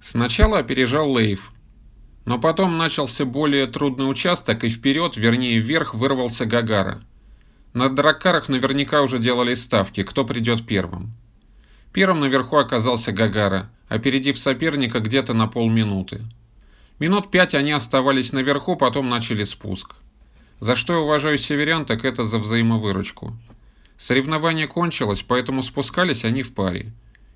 Сначала опережал Лейв, но потом начался более трудный участок и вперед, вернее вверх, вырвался Гагара. На драккарах наверняка уже делали ставки, кто придет первым. Первым наверху оказался Гагара, опередив соперника где-то на полминуты. Минут пять они оставались наверху, потом начали спуск. За что я уважаю северян, так это за взаимовыручку. Соревнование кончилось, поэтому спускались они в паре.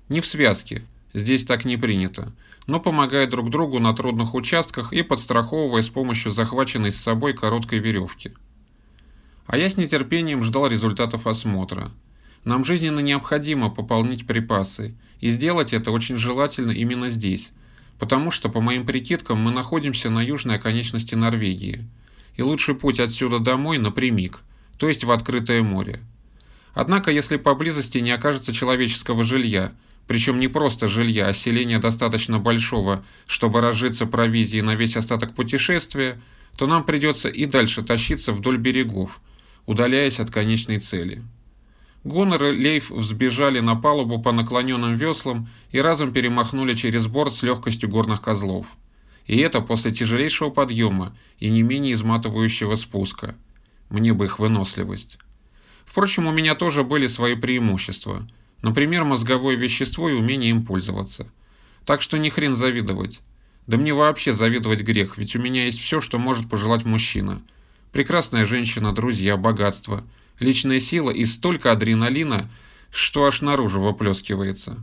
Не в связке, здесь так не принято, но помогая друг другу на трудных участках и подстраховывая с помощью захваченной с собой короткой веревки. А я с нетерпением ждал результатов осмотра. Нам жизненно необходимо пополнить припасы, и сделать это очень желательно именно здесь, потому что, по моим прикидкам, мы находимся на южной оконечности Норвегии, и лучший путь отсюда домой напрямик, то есть в открытое море. Однако, если поблизости не окажется человеческого жилья, причем не просто жилья, а селения достаточно большого, чтобы разжиться провизией на весь остаток путешествия, то нам придется и дальше тащиться вдоль берегов, удаляясь от конечной цели. Гонор и Лейф взбежали на палубу по наклоненным веслам и разом перемахнули через борт с легкостью горных козлов. И это после тяжелейшего подъема и не менее изматывающего спуска. Мне бы их выносливость. Впрочем, у меня тоже были свои преимущества. Например, мозговое вещество и умение им пользоваться. Так что ни хрен завидовать. Да мне вообще завидовать грех, ведь у меня есть все, что может пожелать мужчина. Прекрасная женщина, друзья, богатство, личная сила и столько адреналина, что аж наружу выплескивается.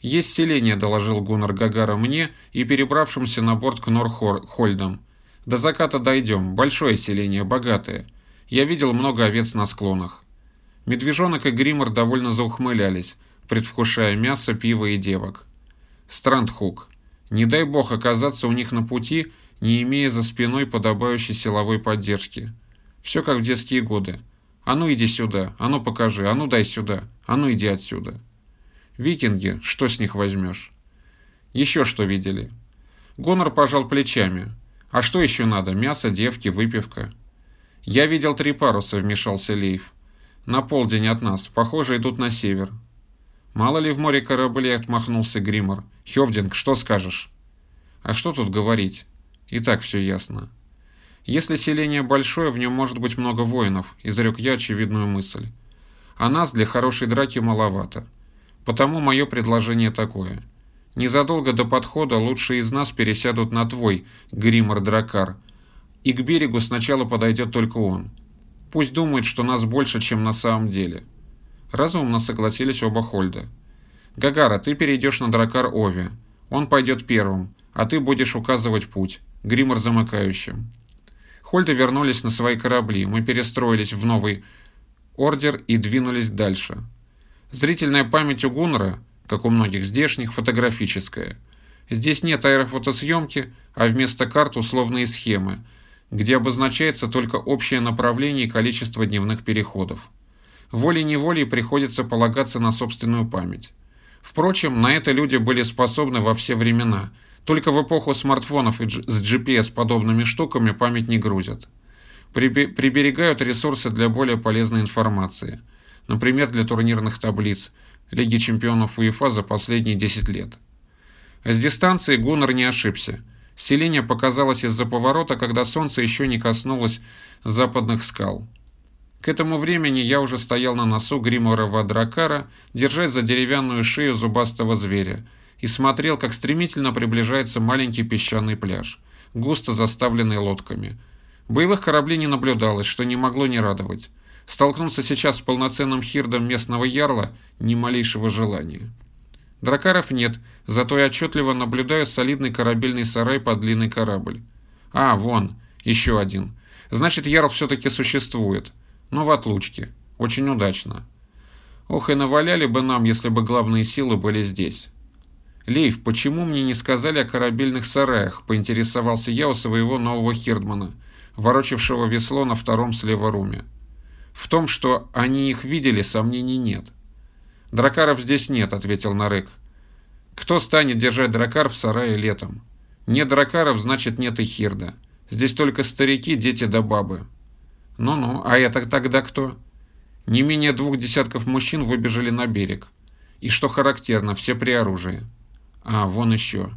«Есть селение», — доложил Гуннар Гагара мне и перебравшимся на борт к Норхольдам. «До заката дойдем. Большое селение, богатое. Я видел много овец на склонах». Медвежонок и Гриммер довольно заухмылялись, предвкушая мясо, пиво и девок. Страндхук. Не дай бог оказаться у них на пути, не имея за спиной подобающей силовой поддержки. Все как в детские годы. А ну иди сюда, а ну покажи, а ну дай сюда, а ну иди отсюда. Викинги, что с них возьмешь? Еще что видели? Гонор пожал плечами. А что еще надо? Мясо, девки, выпивка. Я видел три паруса, вмешался Лейф. На полдень от нас. Похоже, идут на север. Мало ли в море кораблей отмахнулся Гриммор. Хевдинг, что скажешь? А что тут говорить? И так все ясно. Если селение большое, в нем может быть много воинов, изрек я очевидную мысль. А нас для хорошей драки маловато. Потому мое предложение такое. Незадолго до подхода лучшие из нас пересядут на твой, Гриммор Дракар, и к берегу сначала подойдет только он. Пусть думает, что нас больше, чем на самом деле. Разумно согласились оба Хольда. Гагара, ты перейдешь на дракар Ови. Он пойдет первым, а ты будешь указывать путь. Гриммер замыкающим. Хольды вернулись на свои корабли. Мы перестроились в новый ордер и двинулись дальше. Зрительная память у Гуннера, как у многих здешних, фотографическая. Здесь нет аэрофотосъемки, а вместо карт условные схемы – где обозначается только общее направление и количество дневных переходов. Волей-неволей приходится полагаться на собственную память. Впрочем, на это люди были способны во все времена. Только в эпоху смартфонов и с GPS-подобными штуками память не грузят. Приберегают ресурсы для более полезной информации. Например, для турнирных таблиц Лиги чемпионов УЕФА за последние 10 лет. С дистанции Гуннер не ошибся – Селение показалось из-за поворота, когда солнце еще не коснулось западных скал. К этому времени я уже стоял на носу гриморова дракара, держась за деревянную шею зубастого зверя, и смотрел, как стремительно приближается маленький песчаный пляж, густо заставленный лодками. Боевых кораблей не наблюдалось, что не могло не радовать. Столкнуться сейчас с полноценным хирдом местного ярла – ни малейшего желания. Дракаров нет, зато я отчетливо наблюдаю солидный корабельный сарай под длинный корабль. А, вон, еще один. Значит, Ярл все-таки существует. Но в отлучке. Очень удачно. Ох, и наваляли бы нам, если бы главные силы были здесь. Лейв, почему мне не сказали о корабельных сараях, поинтересовался я у своего нового Хирдмана, ворочавшего весло на втором слева руме. В том, что они их видели, сомнений нет. «Дракаров здесь нет», — ответил Нарык. «Кто станет держать дракар в сарае летом? Нет дракаров, значит нет и хирда. Здесь только старики, дети да бабы». «Ну-ну, а это тогда кто?» Не менее двух десятков мужчин выбежали на берег. И что характерно, все при оружии. А, вон еще.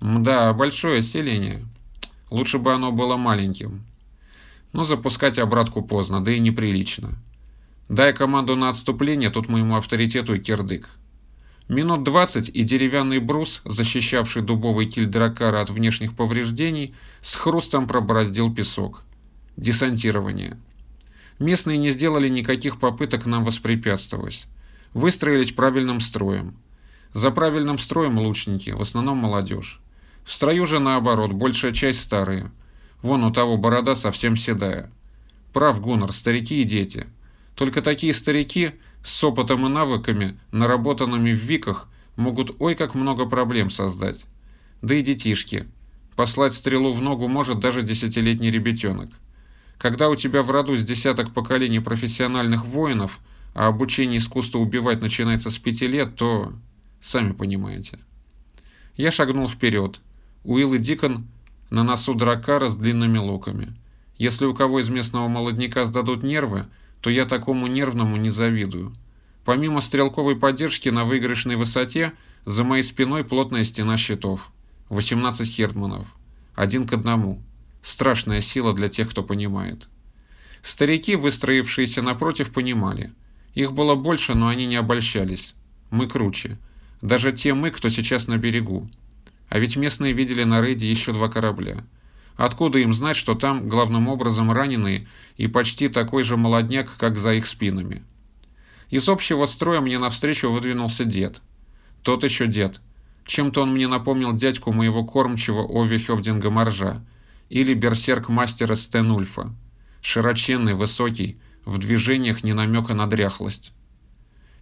Да, большое селение. Лучше бы оно было маленьким. Но запускать обратку поздно, да и неприлично. Дай команду на отступление, тут моему авторитету и кирдык. Минут двадцать и деревянный брус, защищавший дубовый киль дракара от внешних повреждений, с хрустом пробороздил песок. Десантирование. Местные не сделали никаких попыток нам воспрепятствовать. Выстроились правильным строем. За правильным строем лучники, в основном молодежь. В строю же наоборот, большая часть старые. Вон у того борода совсем седая. Прав Гуннар, старики и дети. Только такие старики с опытом и навыками, наработанными в виках, могут ой как много проблем создать. Да и детишки. Послать стрелу в ногу может даже десятилетний ребятенок. Когда у тебя в роду с десяток поколений профессиональных воинов, а обучение искусству убивать начинается с пяти лет, то... сами понимаете. Я шагнул вперед. Уилл и Дикон на носу дракара с длинными луками. Если у кого из местного молодняка сдадут нервы, то я такому нервному не завидую. Помимо стрелковой поддержки на выигрышной высоте, за моей спиной плотная стена щитов. 18 хердманов. Один к одному. Страшная сила для тех, кто понимает. Старики, выстроившиеся напротив, понимали. Их было больше, но они не обольщались. Мы круче. Даже те мы, кто сейчас на берегу. А ведь местные видели на рейде еще два корабля. Откуда им знать, что там главным образом раненые и почти такой же молодняк, как за их спинами? Из общего строя мне навстречу выдвинулся дед. Тот еще дед. Чем-то он мне напомнил дядьку моего кормчего Ови Хевдинга Маржа или берсерк-мастера Стенульфа. Широченный, высокий, в движениях не намека на дряхлость.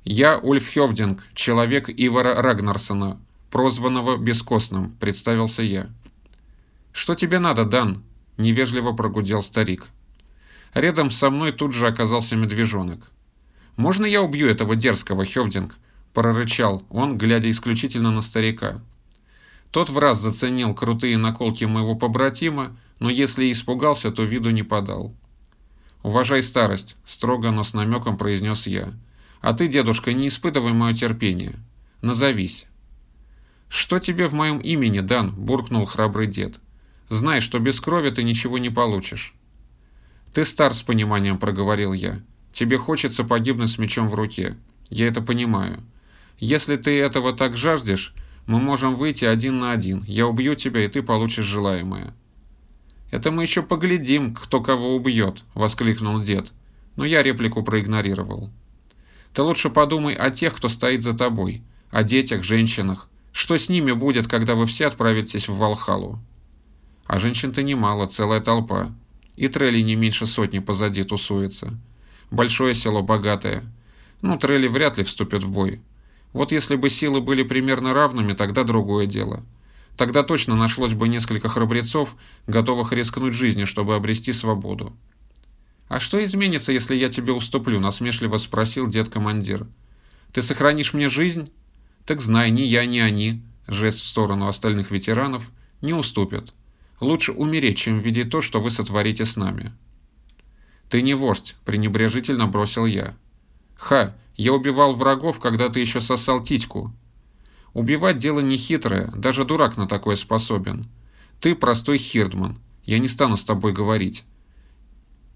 «Я Ульф Хевдинг, человек Ивара Рагнарсона, прозванного Бескостным», — представился я. «Что тебе надо, Дан?» – невежливо прогудел старик. Рядом со мной тут же оказался медвежонок. «Можно я убью этого дерзкого, Хевдинг?» – прорычал он, глядя исключительно на старика. Тот в раз заценил крутые наколки моего побратима, но если и испугался, то виду не подал. «Уважай старость», – строго, но с намеком произнес я. «А ты, дедушка, не испытывай мое терпение. Назовись». «Что тебе в моем имени, Дан?» – буркнул храбрый дед. Знай, что без крови ты ничего не получишь. Ты стар с пониманием, проговорил я. Тебе хочется погибнуть с мечом в руке. Я это понимаю. Если ты этого так жаждешь, мы можем выйти один на один. Я убью тебя, и ты получишь желаемое. Это мы еще поглядим, кто кого убьет, воскликнул дед. Но я реплику проигнорировал. Ты лучше подумай о тех, кто стоит за тобой, о детях, женщинах. Что с ними будет, когда вы все отправитесь в Валхалу? А женщин-то немало, целая толпа. И трелли не меньше сотни позади тусуется. Большое село богатое. Ну, трелли вряд ли вступят в бой. Вот если бы силы были примерно равными, тогда другое дело. Тогда точно нашлось бы несколько храбрецов, готовых рискнуть жизнью, чтобы обрести свободу. «А что изменится, если я тебе уступлю?» – насмешливо спросил дед-командир. «Ты сохранишь мне жизнь?» «Так знай, ни я, ни они», – жест в сторону остальных ветеранов, – «не уступят». Лучше умереть, чем видеть то, что вы сотворите с нами». «Ты не вождь», — пренебрежительно бросил я. «Ха, я убивал врагов, когда ты еще сосал титьку. Убивать дело нехитрое, даже дурак на такое способен. Ты простой хирдман, я не стану с тобой говорить.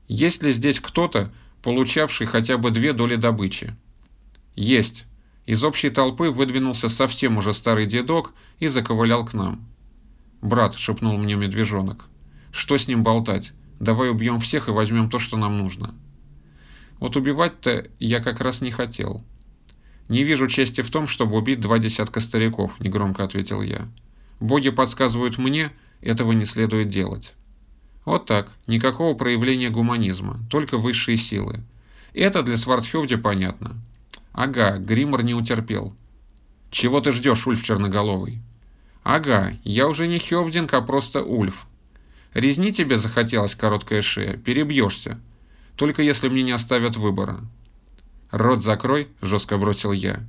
Есть ли здесь кто-то, получавший хотя бы две доли добычи?» «Есть». Из общей толпы выдвинулся совсем уже старый дедок и заковылял к нам. «Брат», — шепнул мне медвежонок, — «что с ним болтать? Давай убьем всех и возьмем то, что нам нужно». Вот убивать-то я как раз не хотел. «Не вижу чести в том, чтобы убить два десятка стариков», — негромко ответил я. «Боги подсказывают мне, этого не следует делать». Вот так, никакого проявления гуманизма, только высшие силы. Это для Свардхевди понятно. Ага, Гриммор не утерпел. «Чего ты ждешь, Ульф Черноголовый?» Ага, я уже не Хевдинг, а просто Ульф. Резни тебе захотелось короткая шея, перебьешься. Только если мне не оставят выбора. Рот закрой, жестко бросил я.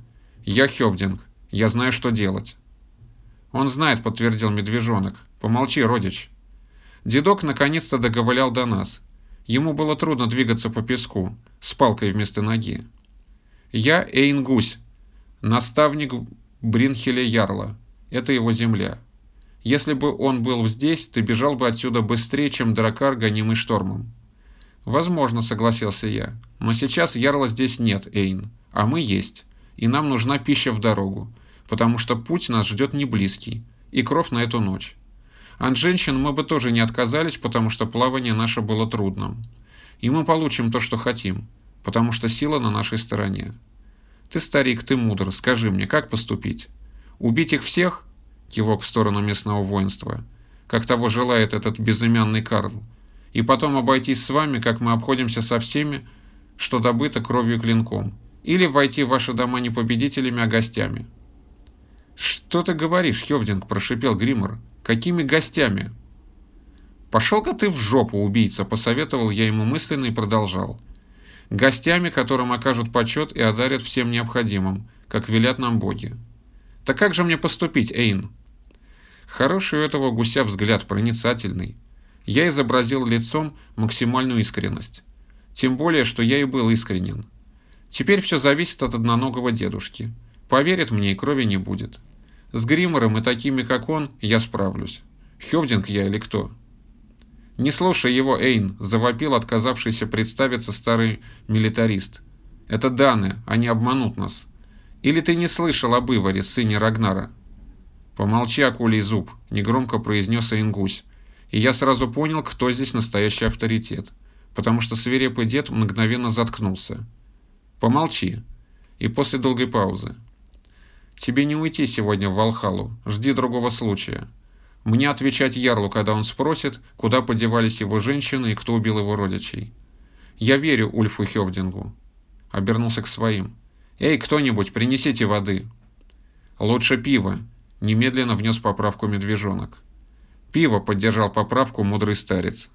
Я Хевдинг, я знаю, что делать. Он знает, подтвердил медвежонок. Помолчи, родич. Дедок наконец-то договалял до нас. Ему было трудно двигаться по песку, с палкой вместо ноги. Я Эйн Гусь, наставник Бринхеля Ярла. Это его земля. Если бы он был здесь, ты бежал бы отсюда быстрее, чем дракар, гонимый штормом. Возможно, согласился я. Но сейчас ярла здесь нет, Эйн. А мы есть. И нам нужна пища в дорогу. Потому что путь нас ждет не близкий. И кров на эту ночь. От женщин мы бы тоже не отказались, потому что плавание наше было трудным. И мы получим то, что хотим. Потому что сила на нашей стороне. Ты старик, ты мудр. Скажи мне, как поступить? Убить их всех? кивок в сторону местного воинства, как того желает этот безымянный Карл, и потом обойтись с вами, как мы обходимся со всеми, что добыто кровью и клинком, или войти в ваши дома не победителями, а гостями. «Что ты говоришь, Хевдинг?» – прошипел Гриммер. «Какими гостями?» «Пошел-ка ты в жопу, убийца!» – посоветовал я ему мысленно и продолжал. «Гостями, которым окажут почет и одарят всем необходимым, как велят нам боги. Так как же мне поступить, Эйн?» Хороший у этого гуся взгляд, проницательный. Я изобразил лицом максимальную искренность. Тем более, что я и был искренен. Теперь все зависит от одноногого дедушки. Поверит мне, и крови не будет. С Гриммером и такими, как он, я справлюсь. Хевдинг я или кто? Не слушай его, Эйн, завопил отказавшийся представиться старый милитарист. Это Даны, они обманут нас. Или ты не слышал об Иваре, сыне Рагнара? «Помолчи, акулий зуб», — негромко произнес Ингусь. И я сразу понял, кто здесь настоящий авторитет, потому что свирепый дед мгновенно заткнулся. «Помолчи». И после долгой паузы. «Тебе не уйти сегодня в Валхалу, жди другого случая. Мне отвечать Ярлу, когда он спросит, куда подевались его женщины и кто убил его родичей. Я верю Ульфу Хевдингу». Обернулся к своим. «Эй, кто-нибудь, принесите воды». «Лучше пиво», Немедленно внес поправку медвежонок. «Пиво!» — поддержал поправку мудрый старец.